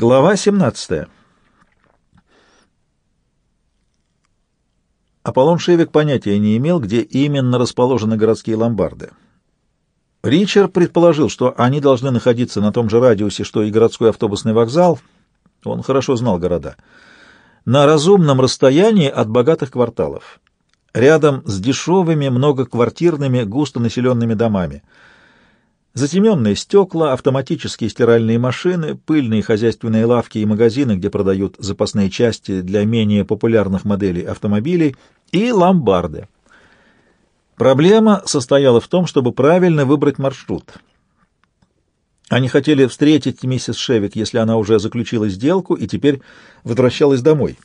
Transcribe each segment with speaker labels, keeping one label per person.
Speaker 1: Глава 17. Аполлон Шевик понятия не имел, где именно расположены городские ломбарды. Ричард предположил, что они должны находиться на том же радиусе, что и городской автобусный вокзал. Он хорошо знал города. На разумном расстоянии от богатых кварталов. Рядом с дешевыми многоквартирными густонаселенными домами — Затемненные стекла, автоматические стиральные машины, пыльные хозяйственные лавки и магазины, где продают запасные части для менее популярных моделей автомобилей, и ломбарды. Проблема состояла в том, чтобы правильно выбрать маршрут. Они хотели встретить миссис Шевик, если она уже заключила сделку и теперь возвращалась домой.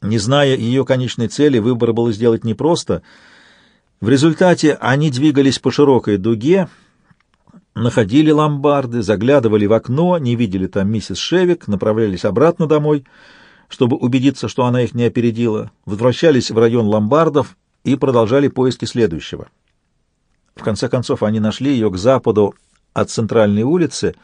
Speaker 1: Не зная ее конечной цели, выбор было сделать непросто. В результате они двигались по широкой дуге, находили ломбарды, заглядывали в окно, не видели там миссис Шевик, направлялись обратно домой, чтобы убедиться, что она их не опередила, возвращались в район ломбардов и продолжали поиски следующего. В конце концов, они нашли ее к западу от центральной улицы.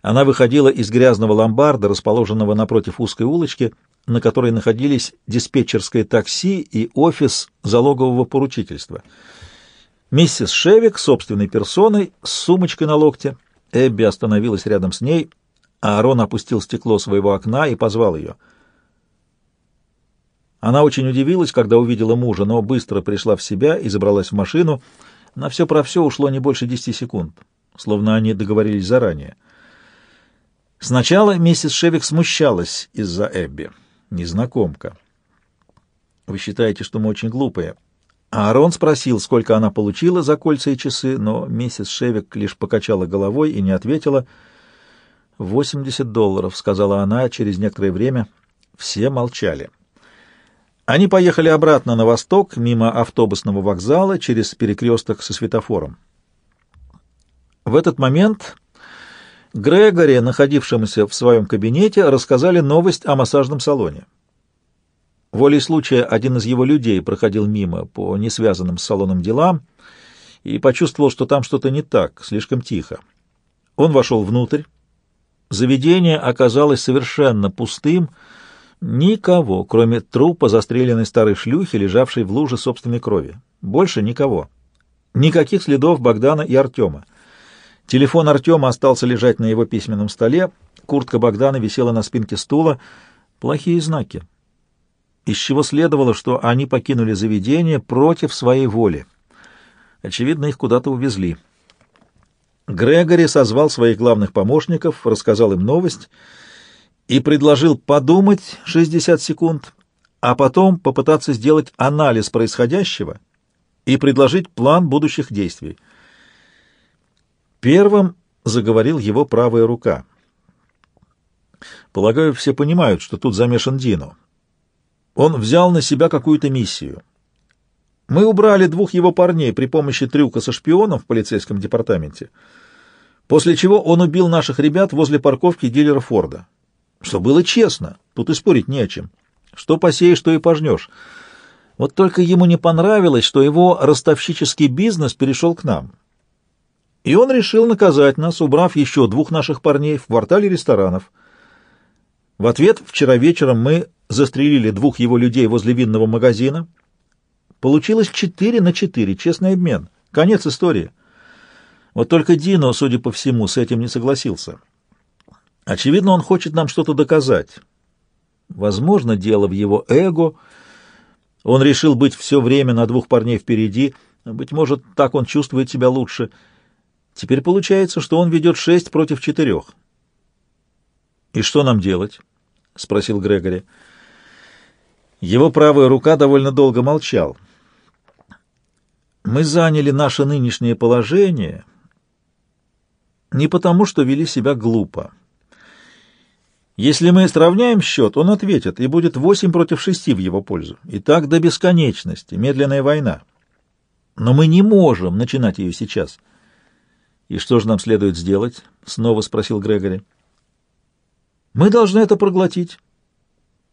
Speaker 1: Она выходила из грязного ломбарда, расположенного напротив узкой улочки, на которой находились диспетчерское такси и офис залогового поручительства — Миссис Шевик собственной персоной с сумочкой на локте. Эбби остановилась рядом с ней, а Арон опустил стекло своего окна и позвал ее. Она очень удивилась, когда увидела мужа, но быстро пришла в себя и забралась в машину. На все про все ушло не больше десяти секунд, словно они договорились заранее. Сначала миссис Шевик смущалась из-за Эбби. Незнакомка. «Вы считаете, что мы очень глупые?» Аарон спросил, сколько она получила за кольца и часы, но миссис Шевик лишь покачала головой и не ответила. «Восемьдесят долларов», — сказала она через некоторое время. Все молчали. Они поехали обратно на восток, мимо автобусного вокзала, через перекресток со светофором. В этот момент Грегори, находившемуся в своем кабинете, рассказали новость о массажном салоне. Волей случая один из его людей проходил мимо по несвязанным с салоном делам и почувствовал, что там что-то не так, слишком тихо. Он вошел внутрь. Заведение оказалось совершенно пустым, никого, кроме трупа застреленной старой шлюхи, лежавшей в луже собственной крови. Больше никого. Никаких следов Богдана и Артема. Телефон Артема остался лежать на его письменном столе, куртка Богдана висела на спинке стула. Плохие знаки из чего следовало, что они покинули заведение против своей воли. Очевидно, их куда-то увезли. Грегори созвал своих главных помощников, рассказал им новость и предложил подумать 60 секунд, а потом попытаться сделать анализ происходящего и предложить план будущих действий. Первым заговорил его правая рука. Полагаю, все понимают, что тут замешан Дино. Он взял на себя какую-то миссию. Мы убрали двух его парней при помощи трюка со шпионом в полицейском департаменте, после чего он убил наших ребят возле парковки дилера Форда. Что было честно, тут и спорить не о чем. Что посеешь, что и пожнешь. Вот только ему не понравилось, что его ростовщический бизнес перешел к нам. И он решил наказать нас, убрав еще двух наших парней в квартале ресторанов. В ответ вчера вечером мы застрелили двух его людей возле винного магазина. Получилось четыре на четыре, честный обмен. Конец истории. Вот только Дино, судя по всему, с этим не согласился. Очевидно, он хочет нам что-то доказать. Возможно, дело в его эго. Он решил быть все время на двух парней впереди. Быть может, так он чувствует себя лучше. Теперь получается, что он ведет шесть против четырех. «И что нам делать?» — спросил Грегори. Его правая рука довольно долго молчал. Мы заняли наше нынешнее положение не потому, что вели себя глупо. Если мы сравняем счет, он ответит, и будет восемь против шести в его пользу. И так до бесконечности, медленная война. Но мы не можем начинать ее сейчас. «И что же нам следует сделать?» — снова спросил Грегори. «Мы должны это проглотить».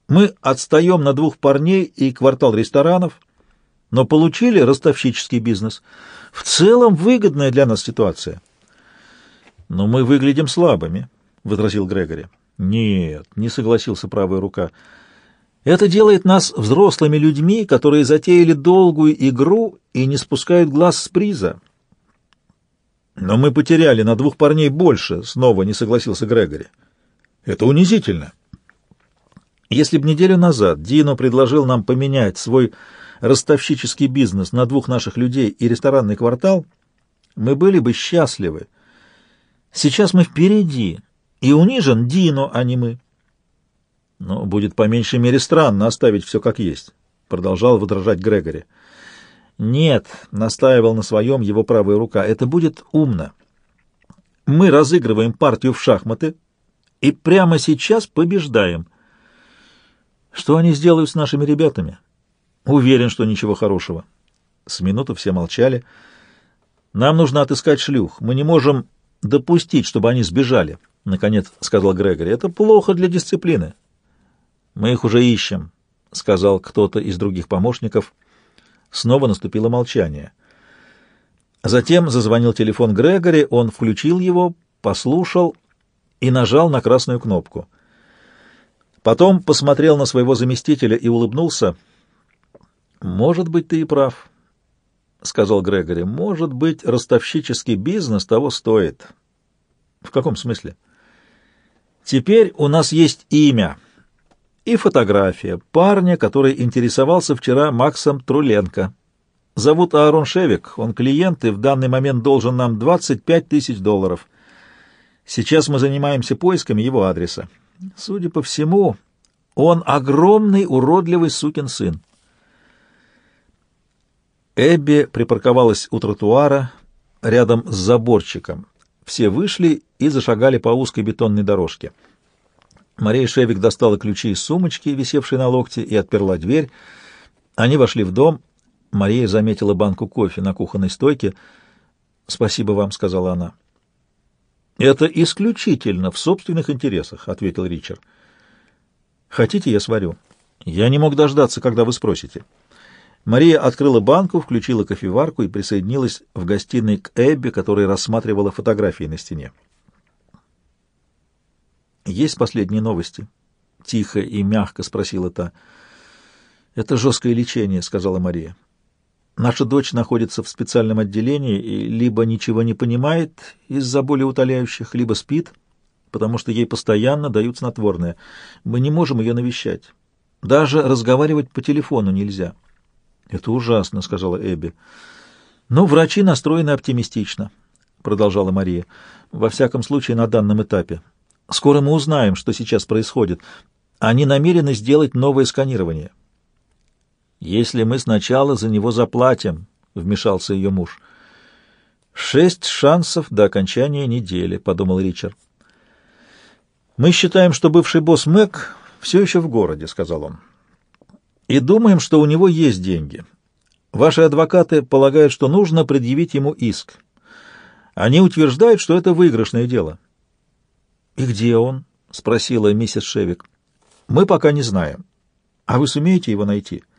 Speaker 1: Мы отстаем на двух парней и квартал ресторанов, но получили ростовщический бизнес. В целом выгодная для нас ситуация. Но мы выглядим слабыми. — возразил Грегори. «Нет», — не согласился правая рука. «Это делает нас взрослыми людьми, которые затеяли долгую игру и не спускают глаз с приза». «Но мы потеряли на двух парней больше», — снова не согласился Грегори. «Это унизительно». Если б неделю назад Дино предложил нам поменять свой ростовщический бизнес на двух наших людей и ресторанный квартал, мы были бы счастливы. Сейчас мы впереди, и унижен Дино, а не мы. Но будет по меньшей мере странно оставить все как есть, — продолжал возражать Грегори. Нет, — настаивал на своем его правая рука, — это будет умно. Мы разыгрываем партию в шахматы и прямо сейчас побеждаем. Что они сделают с нашими ребятами? — Уверен, что ничего хорошего. С минуту все молчали. Нам нужно отыскать шлюх. Мы не можем допустить, чтобы они сбежали, — наконец сказал Грегори. Это плохо для дисциплины. Мы их уже ищем, — сказал кто-то из других помощников. Снова наступило молчание. Затем зазвонил телефон Грегори, он включил его, послушал и нажал на красную кнопку. Потом посмотрел на своего заместителя и улыбнулся — «Может быть, ты и прав», — сказал Грегори. «Может быть, ростовщический бизнес того стоит». «В каком смысле?» «Теперь у нас есть имя и фотография парня, который интересовался вчера Максом Труленко. Зовут Аарон Шевик, он клиент и в данный момент должен нам 25 тысяч долларов. Сейчас мы занимаемся поисками его адреса. Судя по всему, он огромный уродливый сукин сын. Эбби припарковалась у тротуара рядом с заборчиком. Все вышли и зашагали по узкой бетонной дорожке. Мария Шевик достала ключи из сумочки, висевшей на локте, и отперла дверь. Они вошли в дом. Мария заметила банку кофе на кухонной стойке. «Спасибо вам», — сказала она. «Это исключительно в собственных интересах», — ответил Ричард. «Хотите, я сварю?» «Я не мог дождаться, когда вы спросите». Мария открыла банку, включила кофеварку и присоединилась в гостиной к Эбби, которая рассматривала фотографии на стене. «Есть последние новости?» — тихо и мягко спросила та. «Это жесткое лечение», — сказала Мария. «Наша дочь находится в специальном отделении и либо ничего не понимает из-за боли утоляющих, либо спит, потому что ей постоянно дают снотворное. Мы не можем ее навещать. Даже разговаривать по телефону нельзя». «Это ужасно», — сказала Эбби. «Но врачи настроены оптимистично», — продолжала Мария. «Во всяком случае, на данном этапе. Скоро мы узнаем, что сейчас происходит. Они намерены сделать новое сканирование». «Если мы сначала за него заплатим», — вмешался ее муж. «Шесть шансов до окончания недели», — подумал Ричард. «Мы считаем, что бывший босс Мэг все еще в городе», — сказал он и думаем, что у него есть деньги. Ваши адвокаты полагают, что нужно предъявить ему иск. Они утверждают, что это выигрышное дело. — И где он? — спросила миссис Шевик. — Мы пока не знаем. А вы сумеете его найти? —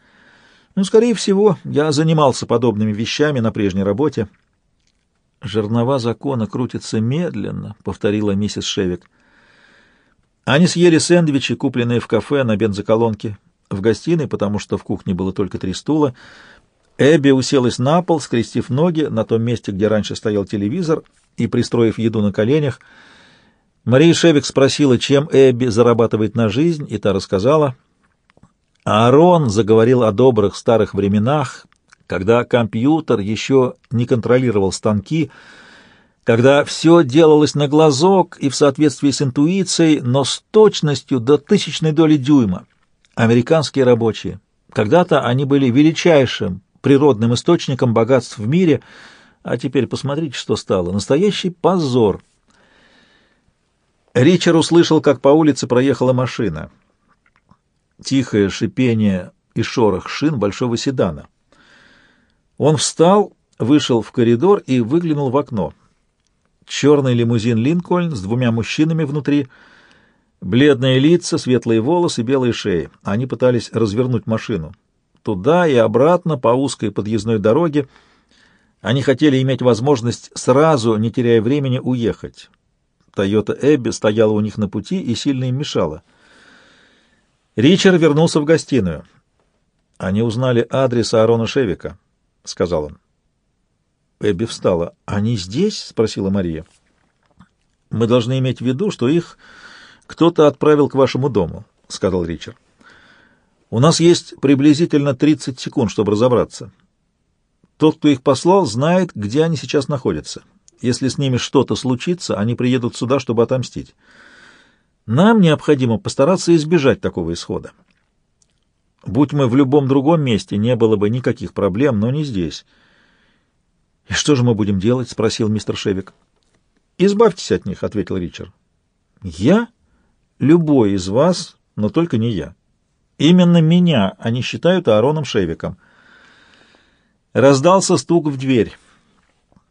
Speaker 1: Ну, скорее всего, я занимался подобными вещами на прежней работе. — Жернова закона крутятся медленно, — повторила миссис Шевик. Они съели сэндвичи, купленные в кафе на бензоколонке, в гостиной, потому что в кухне было только три стула. Эбби уселась на пол, скрестив ноги на том месте, где раньше стоял телевизор, и пристроив еду на коленях. Мария Шевик спросила, чем Эбби зарабатывает на жизнь, и та рассказала. Аарон заговорил о добрых старых временах, когда компьютер еще не контролировал станки, когда все делалось на глазок и в соответствии с интуицией, но с точностью до тысячной доли дюйма американские рабочие. Когда-то они были величайшим природным источником богатств в мире, а теперь посмотрите, что стало. Настоящий позор. Ричард услышал, как по улице проехала машина. Тихое шипение и шорох шин большого седана. Он встал, вышел в коридор и выглянул в окно. Черный лимузин «Линкольн» с двумя мужчинами внутри — Бледные лица, светлые волосы, белые шеи. Они пытались развернуть машину. Туда и обратно по узкой подъездной дороге. Они хотели иметь возможность сразу, не теряя времени, уехать. Тойота Эбби стояла у них на пути и сильно им мешала. Ричард вернулся в гостиную. «Они узнали адрес Аарона Шевика», — сказал он. Эбби встала. «Они здесь?» — спросила Мария. «Мы должны иметь в виду, что их кто-то отправил к вашему дому», — сказал Ричард. «У нас есть приблизительно 30 секунд, чтобы разобраться. Тот, кто их послал, знает, где они сейчас находятся. Если с ними что-то случится, они приедут сюда, чтобы отомстить. Нам необходимо постараться избежать такого исхода. Будь мы в любом другом месте, не было бы никаких проблем, но не здесь». «И что же мы будем делать?» — спросил мистер Шевик. «Избавьтесь от них», — ответил Ричард. «Я? Любой из вас, но только не я. Именно меня они считают Аароном Шевиком». Раздался стук в дверь.